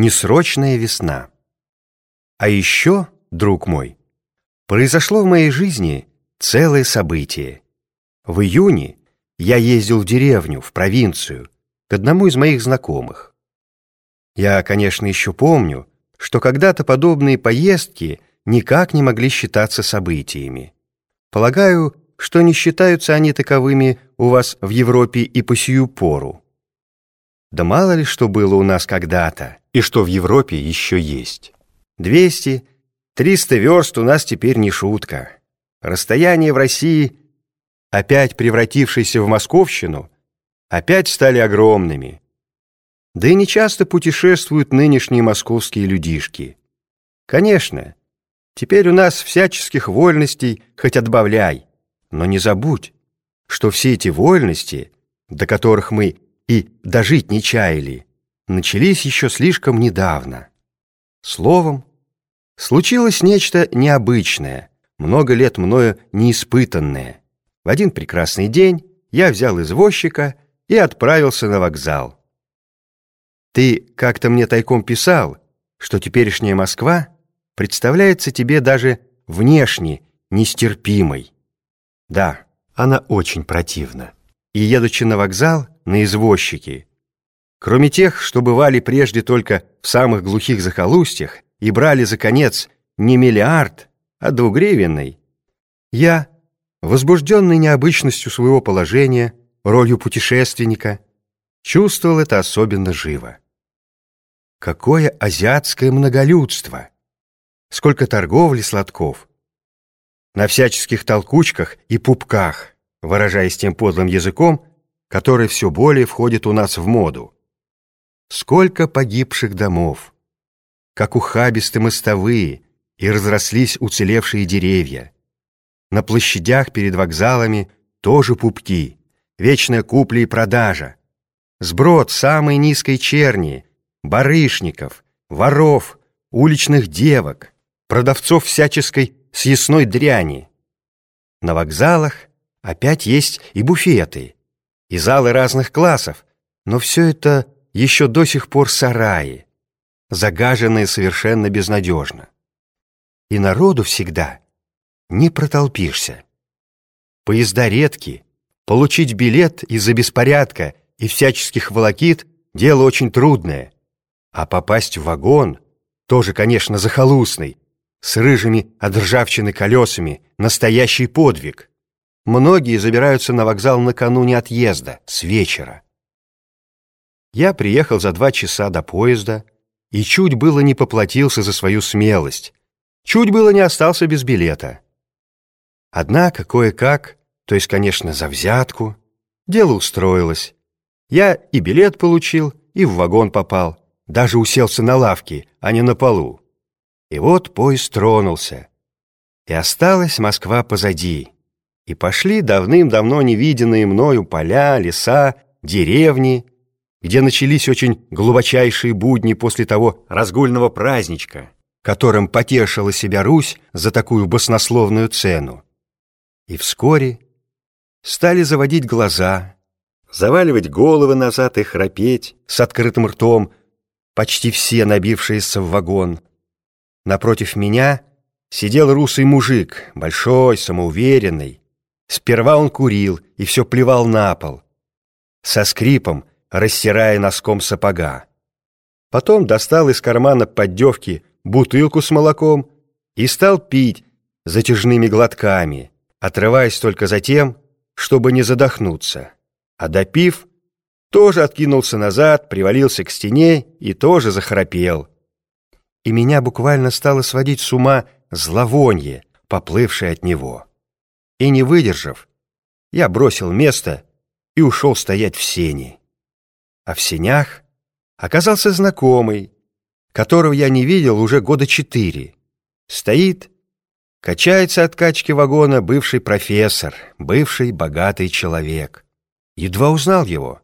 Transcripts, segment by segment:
Несрочная весна. А еще, друг мой, произошло в моей жизни целое событие. В июне я ездил в деревню, в провинцию, к одному из моих знакомых. Я, конечно, еще помню, что когда-то подобные поездки никак не могли считаться событиями. Полагаю, что не считаются они таковыми у вас в Европе и по сию пору. Да мало ли что было у нас когда-то, и что в Европе еще есть. Двести, триста верст у нас теперь не шутка. Расстояние в России, опять превратившееся в московщину, опять стали огромными. Да и нечасто путешествуют нынешние московские людишки. Конечно, теперь у нас всяческих вольностей хоть отбавляй, но не забудь, что все эти вольности, до которых мы и дожить не чаяли, начались еще слишком недавно. Словом, случилось нечто необычное, много лет мною неиспытанное. В один прекрасный день я взял извозчика и отправился на вокзал. Ты как-то мне тайком писал, что теперешняя Москва представляется тебе даже внешне нестерпимой. Да, она очень противна. И едучи на вокзал, на извозчики, кроме тех, что бывали прежде только в самых глухих захолустьях и брали за конец не миллиард, а двугривенный, я, возбужденный необычностью своего положения, ролью путешественника, чувствовал это особенно живо. Какое азиатское многолюдство! Сколько торговли сладков! На всяческих толкучках и пупках, выражаясь тем подлым языком, который все более входит у нас в моду. Сколько погибших домов! Как ухабисты мостовые и разрослись уцелевшие деревья. На площадях перед вокзалами тоже пупки, вечная купля и продажа. Сброд самой низкой черни, барышников, воров, уличных девок, продавцов всяческой съестной дряни. На вокзалах опять есть и буфеты, и залы разных классов, но все это еще до сих пор сараи, загаженные совершенно безнадежно. И народу всегда не протолпишься. Поезда редки, получить билет из-за беспорядка и всяческих волокит – дело очень трудное, а попасть в вагон – тоже, конечно, захолустный, с рыжими от ржавчины колесами – настоящий подвиг. Многие забираются на вокзал накануне отъезда, с вечера. Я приехал за два часа до поезда и чуть было не поплатился за свою смелость, чуть было не остался без билета. Однако кое-как, то есть, конечно, за взятку, дело устроилось. Я и билет получил, и в вагон попал, даже уселся на лавке, а не на полу. И вот поезд тронулся, и осталась Москва позади и пошли давным-давно невиденные мною поля, леса, деревни, где начались очень глубочайшие будни после того разгульного праздничка, которым потешила себя Русь за такую баснословную цену. И вскоре стали заводить глаза, заваливать головы назад и храпеть с открытым ртом, почти все набившиеся в вагон. Напротив меня сидел русый мужик, большой, самоуверенный, Сперва он курил и все плевал на пол, со скрипом, растирая носком сапога. Потом достал из кармана поддевки бутылку с молоком и стал пить затяжными глотками, отрываясь только за тем, чтобы не задохнуться. А допив, тоже откинулся назад, привалился к стене и тоже захрапел. И меня буквально стало сводить с ума зловонье, поплывшее от него. И не выдержав, я бросил место и ушел стоять в сене. А в сенях оказался знакомый, которого я не видел уже года четыре. Стоит, качается от качки вагона бывший профессор, бывший богатый человек. Едва узнал его.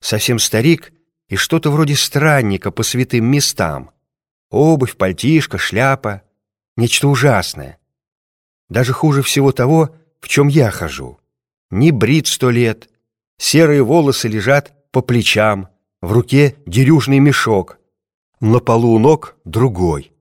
Совсем старик и что-то вроде странника по святым местам. Обувь, пальтишко, шляпа. Нечто ужасное. Даже хуже всего того, в чем я хожу. Не брит сто лет, серые волосы лежат по плечам, в руке дерюжный мешок, На полу ног другой.